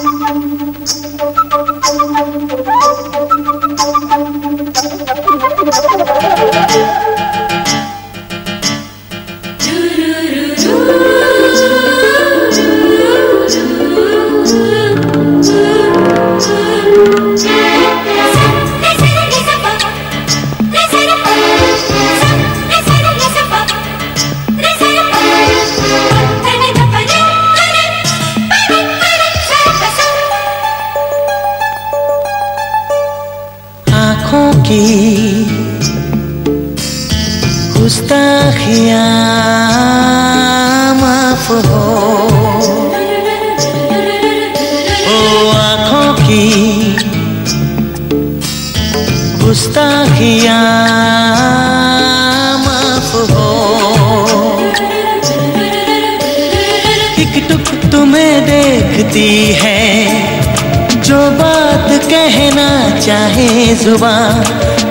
आँखों की गुस्ताखियाँ हो। आँखों की गुस्ताखियाँ माफ़ हो तुम्हें देखती है, जो बात कहना चाहे जुबा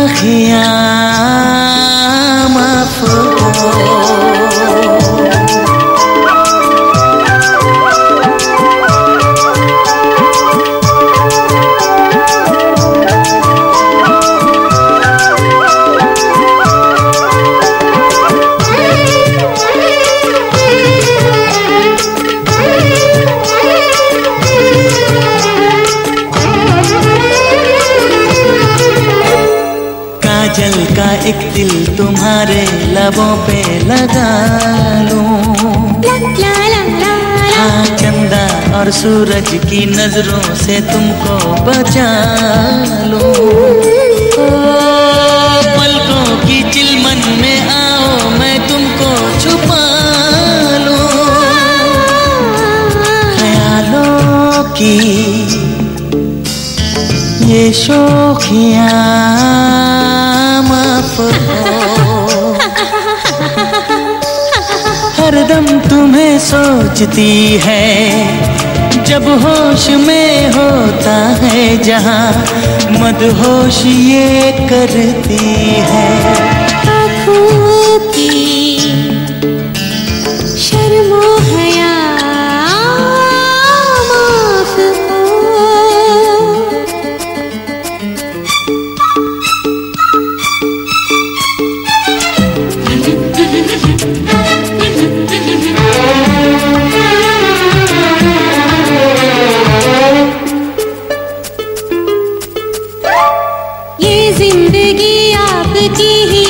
गुस्ताखियाँ तुम्हारे लबों पे लगा लूँ। हाँ चंदा और सूरज की नज़रों से तुमको बचा लूँ। पलकों की चिलमन में आओ, मैं तुमको छुपा लूँ। ख्यालों की ये शोखियाँ सोचती है जब होश में होता है जहाँ मदहोश ये करती है। आपकी ही